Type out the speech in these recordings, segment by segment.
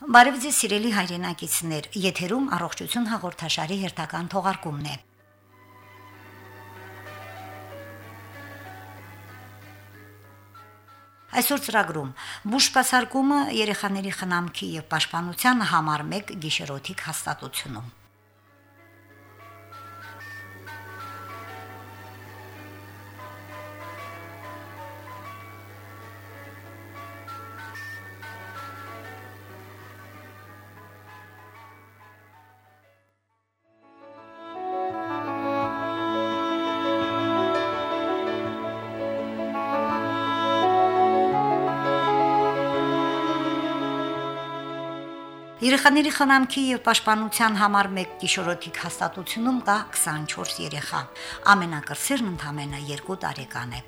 Բարև ձեզ սիրելի հայրենակիցներ, եթերում առողջություն հաղորդաշարի հերթական թողարկումն է։ Այսօր ծրագրում. Բուժկասարկումը երեխաների խնամքի եւ պաշտպանության համար 1 գիշերօթիկ հաստատությունում Երեխաների խնամքի եւ պաշտպանության համար 1 գիշերօթիկ հաստատությունում կա 24 երեխա։ Ամենակրսերն ընդամենը 2 տարեկան է։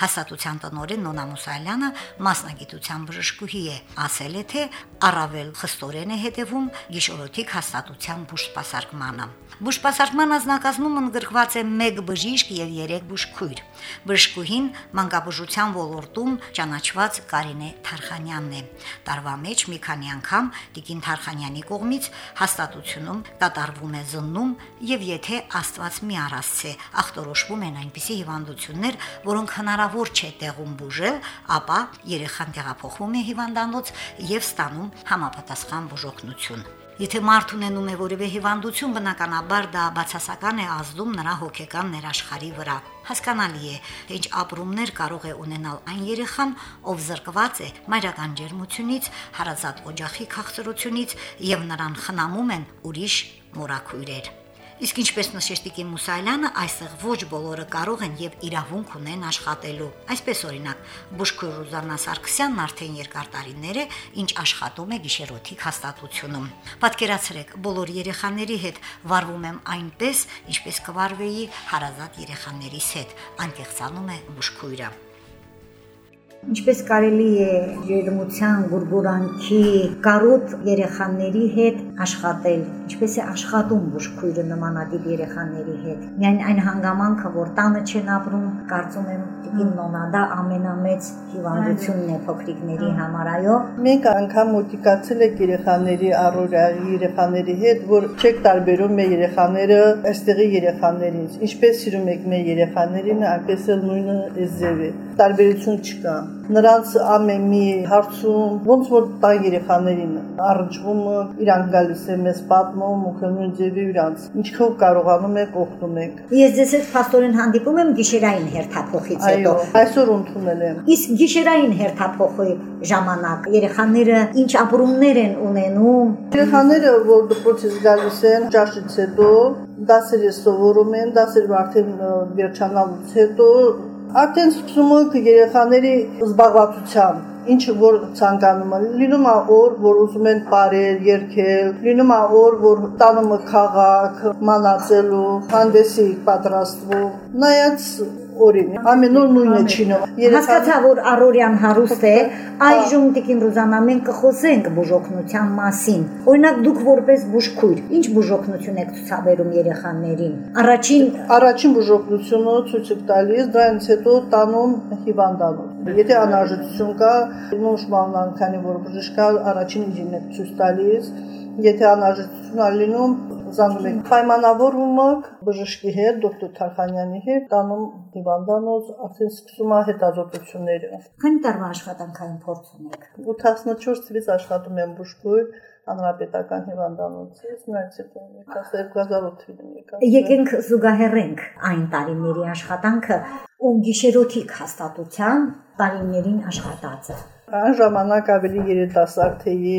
Հաստատության տնօրեն Նոնա Մուսալյանը մասնագիտության բժշկուհի է, ասել է թե առավել խստորեն է հետևում գիշերօթիկ հաստատության բուժսպասարկմանը։ Բուժսպասարկման ազնագազմում ընդգրկված է 1 բժիշկ եւ 3 բուժքույր։ Բժշկուհին մանկաբուժության ոլորտում ճանաչված Կարինե Թարխանյանն է։ Տարվա մեջ մի քանի անգամ Տիկին Թարխանյանի կողմից հաստատությունում կատարվում է զննում եւ եթե Աստված մի առասցե ախտորոշվում են այնպիսի հիվանդություններ, որոնք հնարավոր չէ տեղում բուժել, ապա երեխան տեղափոխվում է հիվանդանոց եւ ստանում համապատասխան բուժօգնություն։ Եթե մարդ ունենում է որևէ հիվանդություն, բնականաբար դա բացասական է ազդում նրա հոգեկան ներաշխարի վրա։ Հասկանալի է, թե ինչ ապրումներ կարող է ունենալ այն երեխան, ով զրկված է մայրական ջերմությունից, հարազատ օջախի քաղցրությունից եւ նրան խնամում են ուրիշ մորակույրեր։ Իսկ ինչպես նշեց Տիկին Մուսայելյանը, այստեղ ոչ բոլորը կարող են եւ իրավունք ունեն աշխատելու։ Այսպես օրինակ, Բուշկուր Ռուզաննա Սարգսյանն արդեն երկար տարիներ է, ինչ աշխատում է գիշերօթիկ հաստատությունում։ Պատկերացրեք, բոլոր երեխաների հետ վարվում եմ այնպես, ինչպես կվարվեի հարազատ երեխաներիս հետ, անկեղծանում է Բուշկույրը։ Ինչպես կարելի է ջերմության գուրգուրանքի կարոտ երեխաների հետ աշխատել, ինչպես է աշխատում բուժքույրը նմանատիպ երեխաների հետ։ Միայն այն հանգամանքը, որ տանը չեն ապրում, կարծում եմ Տիկին Նոնա դա ամենամեծ հիվանդությունն է փոքրիկների համար, այո։ Մենք անգամ մոտիկացել ենք երեխաների առօրյայի երեխաների հետ, որ չեք տարբերում մեր երեխաները այստեղի երեխաներից։ Ինչպես սիրում եք մեր երեխաներին, այնպես էլ նույնը է։ Տարբերություն չկա նրանց ամեն մի հարցում ոնց որ տա երեխաներին առնչվում իրանք գալիս է մեզ պատմում ու քնուն ձևի իրանց ինչքով կարողանում եք օգնում եք ես ձեզ հետ փաստորեն հանդիպում եմ գիշերային հերթափոխից հետո այսօր ընդունել եմ իսկ գիշերային հերթափոխի ժամանակ երեխաները ինչ ապրումներ են ունենում երեխաները որ դպրոցից գալիս են ճաշից հետո դասերը սովորում են դասերը արդեն վերջանալուց հետո Արդեն սկսում ենք երեխաների զբաղվածության ինչ որ ցանկանում են լինում է օր որ ուզում են բարեր երկել լինում է օր որ տանում քաղաք մանածելու հանդեսի պատրաստվում նայած օրին։ Ամեն օր նույնը չինում։ Հասկացա, որ Արորյան հարուստ է, այժմ Տիկին Ռուզանա մենք կխոսենք բուժօգնության մասին։ Օրինակ դուք որպես բուժքույր, ինչ բուժօգնություն եք ցուցաբերում երեխաներին։ Առաջին առաջին բուժօգնությունը ցույց եք տալիս, դրանից հետո տանում հիվանդանոց։ Եթե անհրաժեշտություն կա, նոշմանան, քանի որ բժիշկա առաջին եք ցույց տալիս, եթե անհրաժեշտություն ա լինում, զանգում եք պայմանավորվում եք բժշկի հետ, դոկտոր Թարխանյանի հետ, տանում հիվանդանոց, արդեն սկսում է հետազոտությունները։ Քանի տարվա աշխատանքային փորձ ունեք։ 84 թվականից աշխատում եմ բուժքույր հանրապետական հիվանդանոցից, հետո եկած 2008 թվականին եկած։ Եկենք զուգահեռենք այն տարիների աշխատանքը ու գիշերօթիկ հաստատության տարիներին աշխատածը։ Այն ժամանակ ավելի երիտասարդ էի,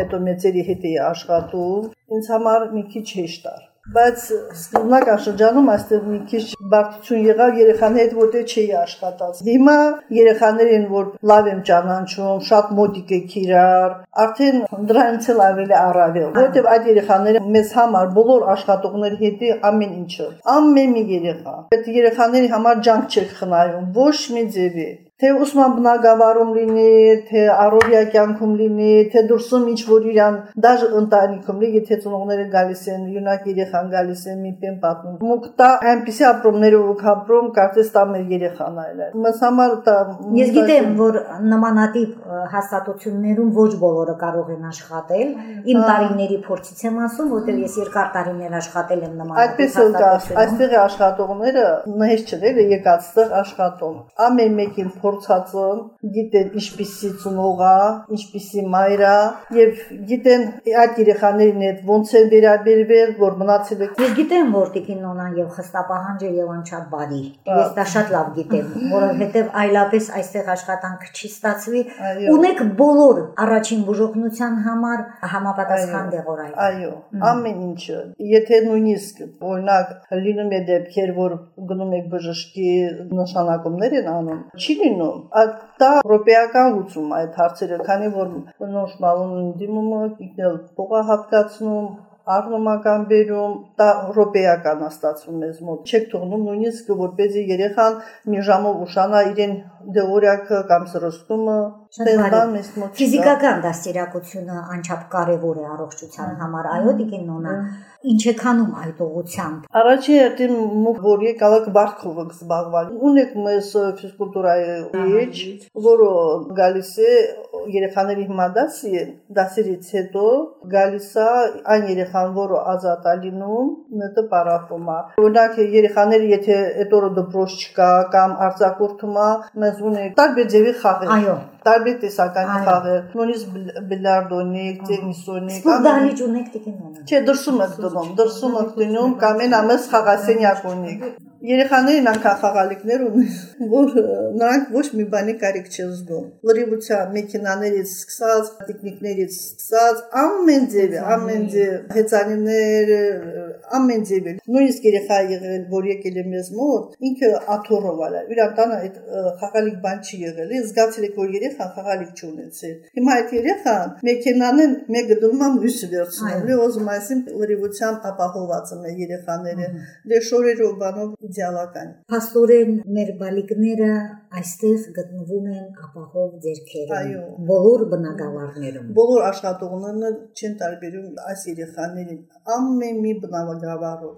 հետո մեծերի հետ էի աշխատում։ Ինձ համար մի քիչ հեշտ էր բայց սկզբնական շրջանում այստեղ մի քիչ բարդություն եղավ երեխաների հետ որտեղ չէի աշխատած։ Հիմա երեխաներին որ լավ եմ ճանաչում, շատ մոտիկ եք իրար, արդեն դրանից էլ ավելի առավել, որտեղ այդ երեխաները մեզ համար բոլոր աշխատողների հետ ամեն ինչը, ամեն մի երեխա։ Այդ երեխաների համար ջանք չեք խնայում, ոչ մի ձևի թե ուսման բնակավարում լինի, թե առօրյա կյանքում լինի, թե դուրսում ինչ որ իրան դաժ ընտանիքում լինի, եթե ծնողները գալիս են, յունակ երեխան գալիս են մի պեն պատմում։ Մուկտա այնպիսի ապրումներով ու կապրում, կարծես տա մեր երեխան այլ։ Մս համար դա Ես գիտեմ, որ նմանատիպ հաստատություններում ոչ բոլորը կարող են աշխատել։ Իմ տարիների փորձից եմ ասում, որտեղ ես երկար տարիներ աշխատել եմ նմանատիպ Այդպես էլ կա, այստեղ աշխատողները նհեշ չներ եկած ստեղ աշխատում։ Ամեն մեկին փորձածն գիտեն ինչպիսի ծնողա, ինչպիսի մայրա եւ գիտեն այդ երեխաներին հետ ոնց են վերաբերվել, որ մնացել եք։ Ես գիտեմ, որ Տիկին Նոնան եւ խստապահանջ է եւ անչափ բարի։ Ես դա շատ լավ գիտեմ, որովհետեւ այլապես այստեղ աշխատանք չի ստացվի։ Ունեք բոլոր առաջին բուժօգնության համար համապատասխան դեղորայք։ Այո, ամեն ինչը։ Եթե նույնիսկ օրինակ լինում է դեպքեր, որ գնում եք բժշկի նշանակումներ են անում, չի լինում։ Դա ռոպեական լուծում այդ հարցերը, քանի որ նոշնալուն դիմումը իգնել փողա հատկացնում առնոմական բերում, դա ռոպեական աստացվում մեզ մոտ։ Չեք թողնում նույնիսկ որպեսզի երեխան մի ժամով ուշանա իրեն դեորիակը կամ սրստումը, ստենդան մեզ մոտ։ Ֆիզիկական դաստիարակությունը անչափ կարևոր է առողջության համար, այո, Տիկին Նոնա ինչ է քանում այդ ուղությամբ։ Առաջի հերթին մուկ որ եկալակ բարքով զբաղվել։ Ունեք մեզ ֆիզկուլտուրայի իջ, որը գալիս է երեխաների հիմա դասի դասերից հետո գալիս է այն երեխան, որը ազատ է լինում, նետը պարապում է։ Օրինակ երեխաները եթե այդ օրը դպրոց չկա կամ արձակուրդում է, մեզ ունենք տարբեր ձևի խաղեր։ Այո տարբեր տեսականի խաղեր, նույնիսկ բիլիարդոնիկ, տենիսոնիկ, Սպորտալիճ ունեք տիկինոնը։ Չէ, դրսում եք դնում, դրսում եք դնում, կամ այն ամես խաղասենյակ ունեք։ Երեխաներին անգամ խաղալիքներ ունեն, որ նրանք ոչ մի բանի կարիք չեն զգում։ Լրիվության մեքենաներից սկսած, տեխնիկներից սկսած, ամեն ձև, ամեն ձև, հեծանիներ, ամեն ձև։ Նույնիսկ երեխա եղել, որ եկել է մեզ մոտ, ինքը աթորով ալա։ Իր տանը այդ խաղալիք բան չի եղել։ Զգացել եք, որ երեխան խաղալիք չունեցել։ Հիմա այդ երեխան մեքենանն մեկը դնում է մյուսը վերցնում։ Լեոզում այսին լրիվությամբ ապահոված է երեխաները։ Դե շորերով բանով իդեալական։ Փաստորեն մեր բալիկները այստեղ գտնվում են ապահով ձերքերում։ Բոլոր բնակավարներում։ Բոլոր աշխատողները չեն տարբերում այս երեխաներին ամեն մի բնակավարով։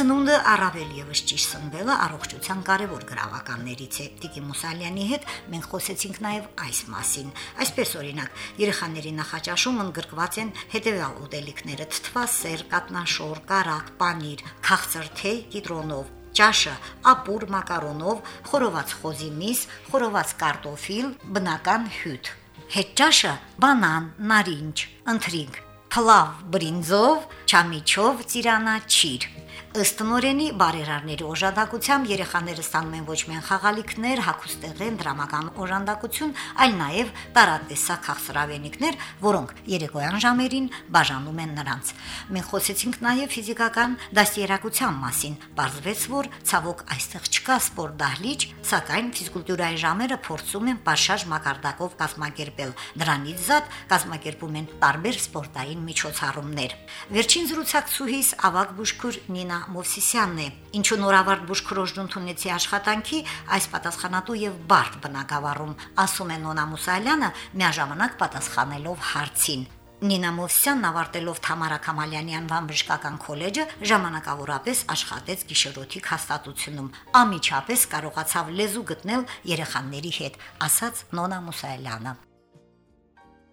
Սնունդը առավել եւս ճիշտ սնվելը առողջության կարևոր գրավականներից է։ Տիկի Մուսալյանի հետ մենք խոսեցինք նաեւ այս մասին։ Այսպես օրինակ, երեխաների նախաճաշում ընդգրկված են հետեւյալ ուտելիքները՝ թթվասեր, կատնաշոր, կարակ, պանիր, քաղցր թեյ կիտրոնով, ճաշը ապուր մակարոնով, խորոված խոզի միս, խորոված կարտոֆիլ, բնական հյութ։ Հետ ճաշը բանան, նարինջ, ընթրիք, փլավ բրինձով, չամիչով, ծիրանաչիր։ Ըստ նորենի բարերարների օժանդակությամբ երեխաները ստանում են ոչ միայն խաղալիքներ, հագուստեղեն, դրամական օժանդակություն, այլ նաև տարատեսակ խաղսրավենիքներ, որոնք երեկոյան ժամերին բաժանում են նրանց։ Մենք խոսեցինք նաև ֆիզիկական դաստիարակության մասին։ Պարզվեց, որ ցավոք այստեղ չկա սպորտ դահլիճ, սակայն ֆիզկուլտուրայի ժամերը փորձում են պաշարժ մակարդակով կազմակերպել։ Դրանից զատ կազմակերպում են տարբեր սպորտային միջոցառումներ։ Վերջին զրուցակցուհիս ավակ բուժքուր Նինա Մովսիսյանն է, ինչու նորավարտ բուժքրոջն ընդունեցի աշխատանքի այս պատասխանատու եւ բարդ բնակավարում, ասում է Նոնա Մուսալյանը, միաժամանակ պատասխանելով հարցին։ Նինա Մովսյանն ավարտելով Թամարա Կամալյանի անվան բժշկական քոլեջը ժամանակավորապես աշխատեց գիշերօթիկ հաստատությունում։ Ամիջապես կարողացավ լեզու գտնել երեխաների հետ, ասաց Նոնա Մուսալյանը։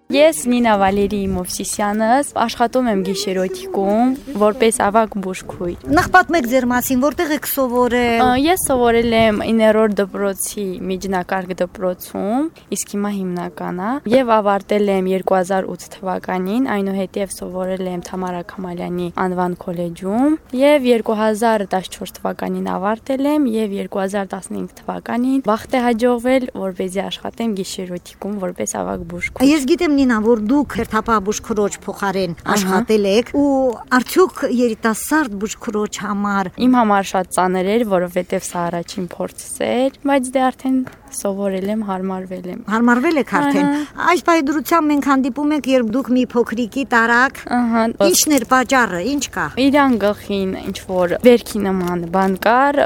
Ես Նինա Վալերի Մովսիսյանը աշխատում եմ գիշերօթիկում որպես ավակ բուժքույր։ Նախ պատմեք ձեր մասին, որտեղ եք սովորել։ Ես սովորել եմ 9-րդ դպրոցի միջնակարգ դպրոցում, իսկ հիմա հիմնական է, եւ ավարտել եմ 2008 թվականին, այնուհետև սովորել եմ Թամարա Քամալյանի անվան քոլեջում եւ 2014 թվականին ավարտել եմ եւ 2015 թվականին վախտ է հաջողվել, որպեսզի աշխատեմ գիշերօթիկում որպես ավակ բուժքույր։ Ես գիտեմ Նինա, որ դուք հերթապահ բուժքրոջ փոխարեն աշխատել եք ու արդյոք երիտասարդ բուժքրոջ համար Իմ համար շատ ծանր էր, որովհետև սա առաջին փորձս էր, բայց դե արդեն սովորել եմ, հարմարվել եմ։ Հարմարվել եք արդեն։ Այս բայդրությամբ մենք հանդիպում ենք, երբ դուք մի փոքրիկի տարակ։ Ահա։ Ինչն էր պատճառը, ինչ կա։ Իրան գլխին ինչ որ վերքի նման բան կար։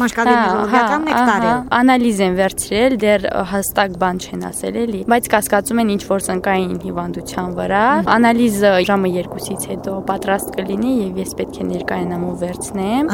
Մաշկալի նեյրոլոգիական եք տարել։ Անալիզ են վերցրել, դեռ հստակ բան չեն ասել էլի, բայց կասկածում են ինչ որ ծնկային հիվանդության վրա։ Անալիզը ժամը 2-ից հետո պատրաստ կլինի եւ ես պետք է ներկայանամ ու վերցնեմ։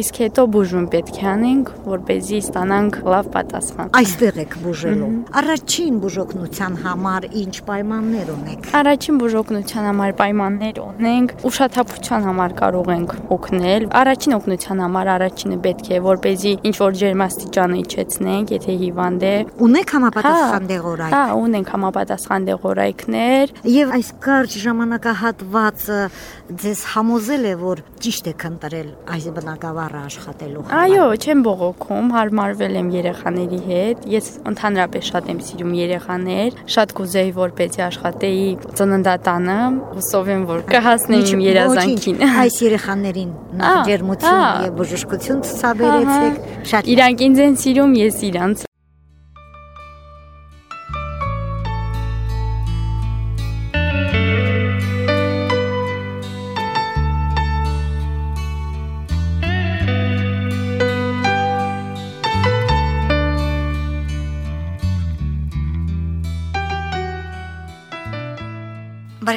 Իսկ հետո բուժում պետք է անենք, որ เป զի ստանանք լավ պատասխան։ Այստեղ եք բուժելու։ Առաջին բուժօգնության համար ինչ պայմաններ ունեք։ Առաջին բուժօգնության համար պայմաններ ունենք, ուշաթափության համար կարող ենք օգնել։ Առաջին օգնության համար առաջինը պետք է, որ เป զի ինչ որ ջերմաստիճանը իջեցնենք, եթե հիվանդ է։ Ունեք համապատասխան դեղորայք։ Հա, ունենք համապատասխան դեղորայքներ։ Եվ այս կարճ ժամանակահատվածը ձեզ համոզել է, որ ճիշտ եք ընտրել այս բնակավարը աշխատելու համար։ Այո, չեմ բողոքում, հարմարվել եմ երեխաների հետ։ Ես ընդհանրապես շատ եմ սիրում երեխաներ, շատ կուզեի որպեսզի աշխատեի ծննդատանը, հուսով եմ, որ կհասնեմ երազանքին։ Այս երեխաներին ջերմություն եւ բժշկություն ցուցաբերեցեք։ Շատ Իրանք ինձ են սիրում, ես իրանց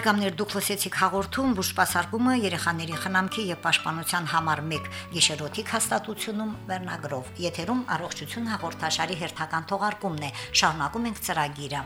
Բարեկամներ դուք լսեցիք հաղորդում բուժպասարկումը երեխաների խնամքի եւ պաշտպանության համար 1 գիշերօթիկ հաստատությունում վերնագրով։ Եթերում առողջություն հաղորդաշարի հերթական թողարկումն է։ Շարունակում ենք ծրագիրը։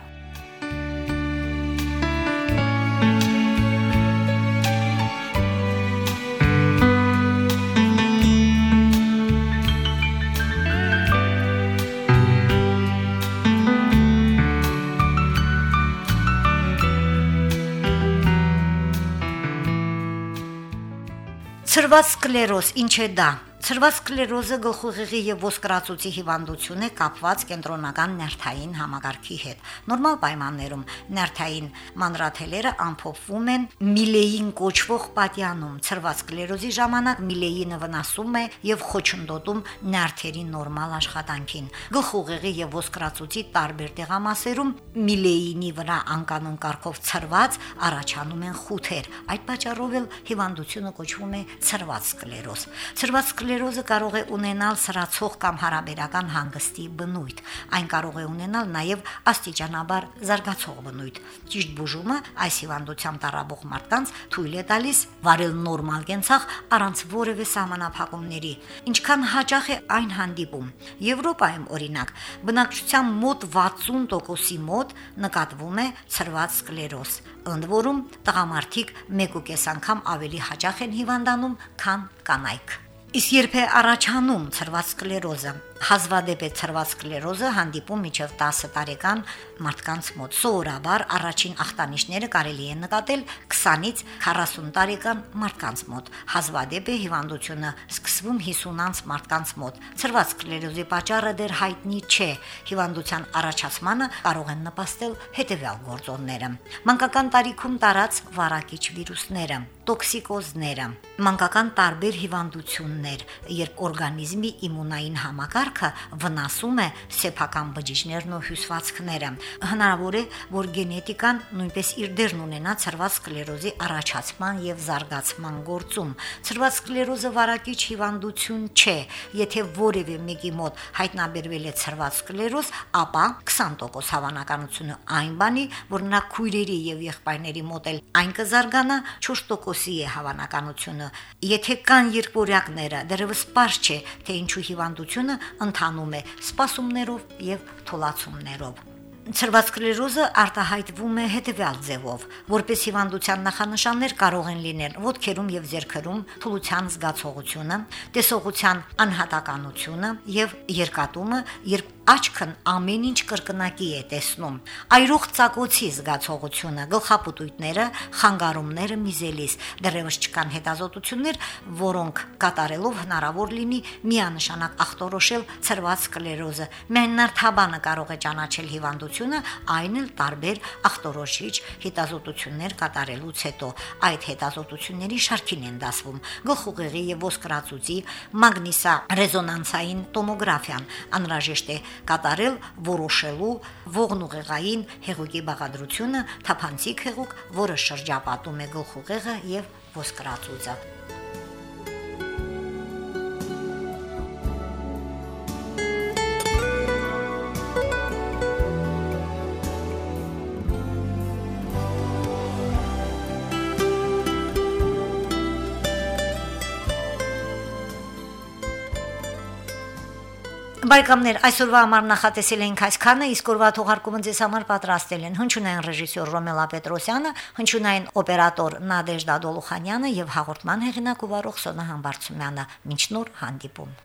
Ցրված սկլերոզ ինչ է դա։ Ցրված սկլերոզը գլխուղեղի եւ ոսկրածուցի հիվանդություն է կապված կենտրոնական նյարդային համակարգի հետ։ Նորմալ պայմաններում նյարդային մանրաթելերը ամփոփվում են միլեին կոչվող պատյանում։ Ցրված սկլերոզի ժամանակ միլեինը վնասում է եւ խոչընդոտում նյարդերի նորմալ աշխատանքին։ Գլխուղեղի եւ ոսկրածուցի տարբեր տեղամասերում միլեինի վրա անկանոն կարգով ցրված առաջանում են խութեր։ Այդ պատճառով էլ հիվանդությունը կոչվում է ցրված սկլերոզ։ Ցրված սկլերոզը կարող է ունենալ սրացող կամ հարաբերական հանգստի բնույթ։ Այն կարող է ունենալ նաև աստիճանաբար զարգացող բնույթ։ Ճիշտ բուժումը այս հիվանդությամբ տարաբող մարդկանց թույլ է տալիս վարել նորմալ կենցաղ առանց որևէ սահմանափակումների։ Ինչքան հաճախ է այն հանդիպում։ Եվրոպայում օրինակ բնակչության մոտ 60%-ի մոտ նկատվում է ցրված սկլերոզ։ Ընդ որում տղամարդիկ 1.5 անգամ ավելի հաճախ են հիվանդանում, քան կանայք։ Իսկ երբ է առաջանում ցրված սկլերոզը, հազվադեպ է ցրված սկլերոզը հանդիպում միջև 10 տարեկան մարդկանց մոտ։ Սովորաբար առաջին ախտանիշները կարելի է նկատել 20-ից 40 տարեկան մարդկանց մոտ։ Հազվադեպ է հիվանդությունը սկսվում 50-անց մարդկանց մոտ։ Ցրված սկլերոզի պատճառը դեռ հայտնի չէ։ Հիվանդության առաջացմանը կարող են նպաստել հետևյալ գործոնները. մանկական տարիքում տարած վարակիչ վիրուսները, տոքսիկոզները, մանկական տարբեր հիվանդություններ, երբ օրգանիզմի իմունային համակարգը վնասում է սեփական բջիջներն ու հյուսվածքները։ Հնարավոր է, որ գենետիկան նույնպես իր դերն ունենա ցրված սկլերոզի առաջացման եւ զարգացման գործում։ Ցրված սկլերոզը վարակիչ հիվանդություն չէ։ Եթե որևէ մեկի մոտ հայտնաբերվել է ցրված սկլերոզ, ապա 20% հավանականությունը այն բանի, որ նրա քույրերի եւ եղբայրների մոտ էլ այն կզարգանա 4% տոկոսի է հավանականությունը։ Եթե կան երկորյակները, դեռևս པարզ չէ, թե ինչու հիվանդությունը ընթանում է սպասումներով եւ թոլացումներով։ Ցրված սկլերոզը արտահայտվում է հետևյալ ձևով, որպես հիվանդության նախանշաններ կարող են լինել ոտքերում եւ ձեռքերում թուլության զգացողությունը, տեսողության անհատականությունը եւ երկատումը, երբ աչքն ամեն ինչ կրկնակի է տեսնում։ Այրուխ ցակոցի զգացողությունը, գլխապուտույտները, խանգարումները միզելիս, դեռևս չկան հետազոտություններ, որոնք կատարելով հնարավոր լինի միանշանակ ախտորոշել ցրված սկլերոզը։ Միայն նարթաբանը կարող է ճանաչել հիվանդությունը, այն էլ տարբեր ախտորոշիչ հետազոտություններ կատարելուց հետո։ Այդ հետազոտությունների շարքին են դասվում գլխուղեղի եւ ոսկրածուծի մագնիսա ռեզոնանսային տոմոգրաֆիան, անհրաժեշտ է կատարել որոշելու ողնուղեղային հեղուկի բաղադրությունը, թափանցիկ հեղուկ, որը շրջապատում է գլխուղեղը եւ ոսկրածուծը։ Բարեկամներ, այսօրվա համար նախատեսել էինք այսքանը, իսկ օրվա թողարկումը ձեզ համար պատրաստել են հնչյունային ռեժիսոր Ռոմելա Պետրոսյանը, հնչյունային օպերատոր Նադեժդա Դոլուխանյանը եւ հաղորդման հեղինակ ու վարող Սոնա Համբարձումյանը։ Մինչ նոր հանդիպում։